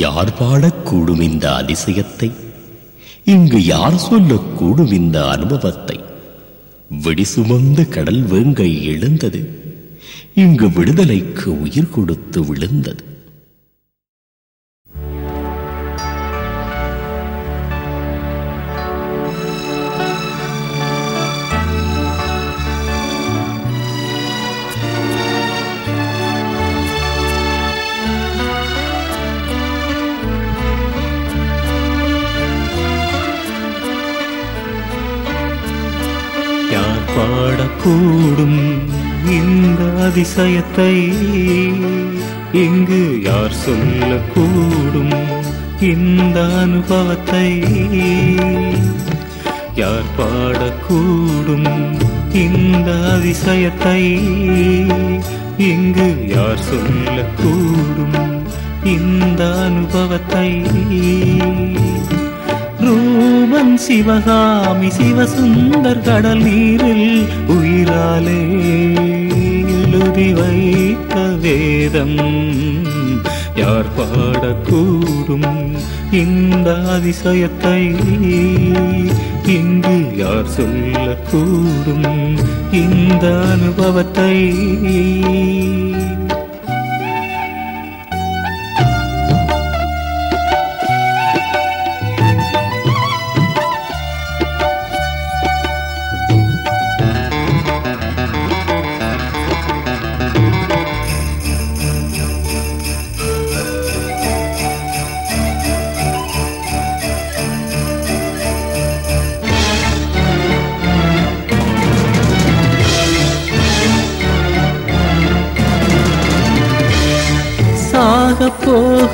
யார் பாடக்கூடும் இந்த அதிசயத்தை? இங்கு யார் சொல்லக்கூடும் இந்த அனுபவத்தை? வெடி சுமந்த கடல் வேங்கை எழுந்தது. இங்கு விடுதலைக்கு உயிர் கொடுத்து விழுந்தது. கூடும் இந்த அதிசயத்தை இங்கு யார் சொல்லக்கூடும் இந்த அனுபவத்தை யார் பாடக்கூடும்? இந்த அதிசயத்தை இங்கு யார் சொல்லக்கூடும் இந்த அனுபவத்தை ரூ சிவகாமி சிவசுந்தர் கடல் நீரில் உயிராலே எழுதி வைத்த வேதம். யார் பாடக்கூடும் இந்த அதிசயத்தை? இங்கு யார் சொல்லக்கூடும் இந்த அனுபவத்தை?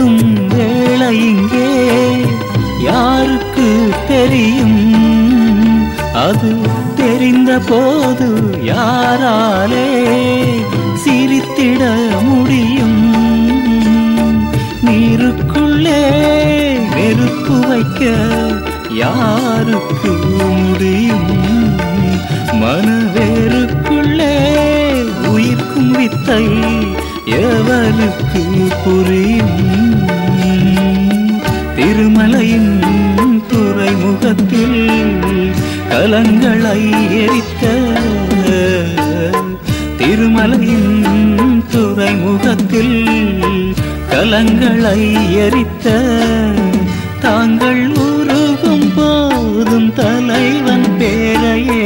போகும் வேளை இங்கே யாருக்கு தெரியும்? அது தெரிந்த போது யாராலே சிரித்திட முடியும்? நீருக்குள்ளே நெருப்பு வைக்க யாருக்கு முடியும்? மனவேருக்குள்ளே உயிர்க்கும் வித்தை எவருக்கு புரியும்? கலங்களை எரித்த திருமலையின் துறைமுகத்தில் கலங்களை எரித்த தாங்கள் உருகும் போதும் தலைவன் பேரையே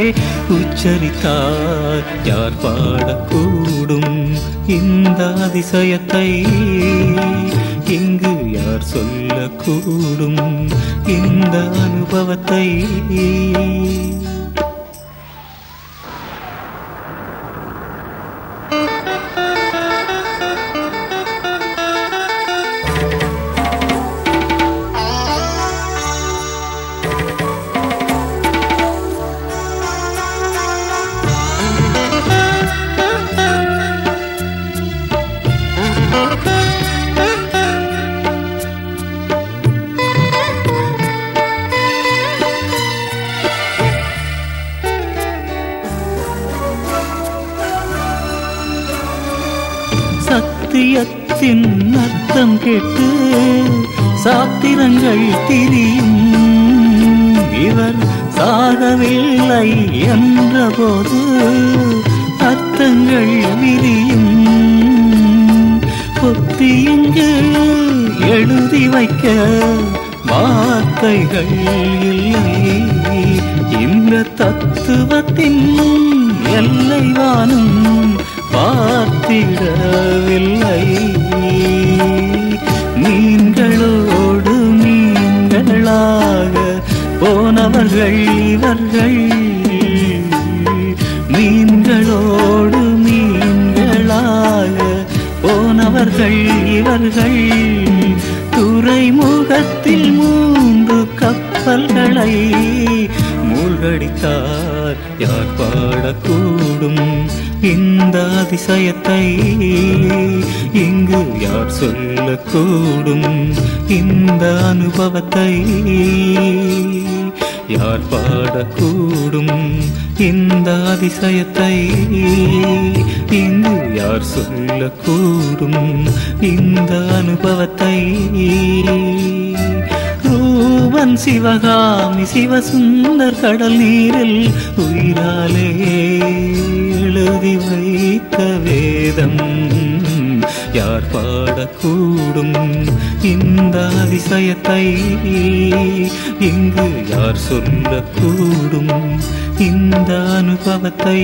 உச்சரித்தார். யார் பாடக்கூடும் இந்த அதிசயத்தை இங்கு சொல்லக்கூடும் இந்த அனுபவத்தை. சத்தியத்தின் அர்த்தம் கேட்டு சாத்திரங்கள் திரியும். இவர் சாகவில்லை என்றபோது அர்த்தங்கள் விரியும். பொத்தி இங்கு எழுதி வைக்க வார்த்தைகள் இல்லை. இந்த தத்துவத்தின் எல்லை வானும் பார்த்திடவில்லை. போனவர்கள் இவர்கள் மீன்களோடு மீன்களாக போனவர்கள் இவர்கள் துறைமுகத்தில் மூன்று கப்பல்களை மூழ்கடித்தார். யார் பாடக்கூடும் இந்த அதிசயத்தை? இங்கு யார் சொல்லக்கூடும் இந்த அனுபவத்தை? யார் பாடக்கூடும் இந்த அதிசயத்தை. இங்கு யார் சொல்லக்கூடும் இந்த அனுபவத்தை. ரூபன் சிவகாமி சிவசுந்தர் கடல் நீரில் உயிராலே எழுதி வைத்த வேதம். யார் பாடக்கூடும் இந்த அதிசயத்தை? இங்கு யார் சொல்லக்கூடும் இந்த அனுபவத்தை?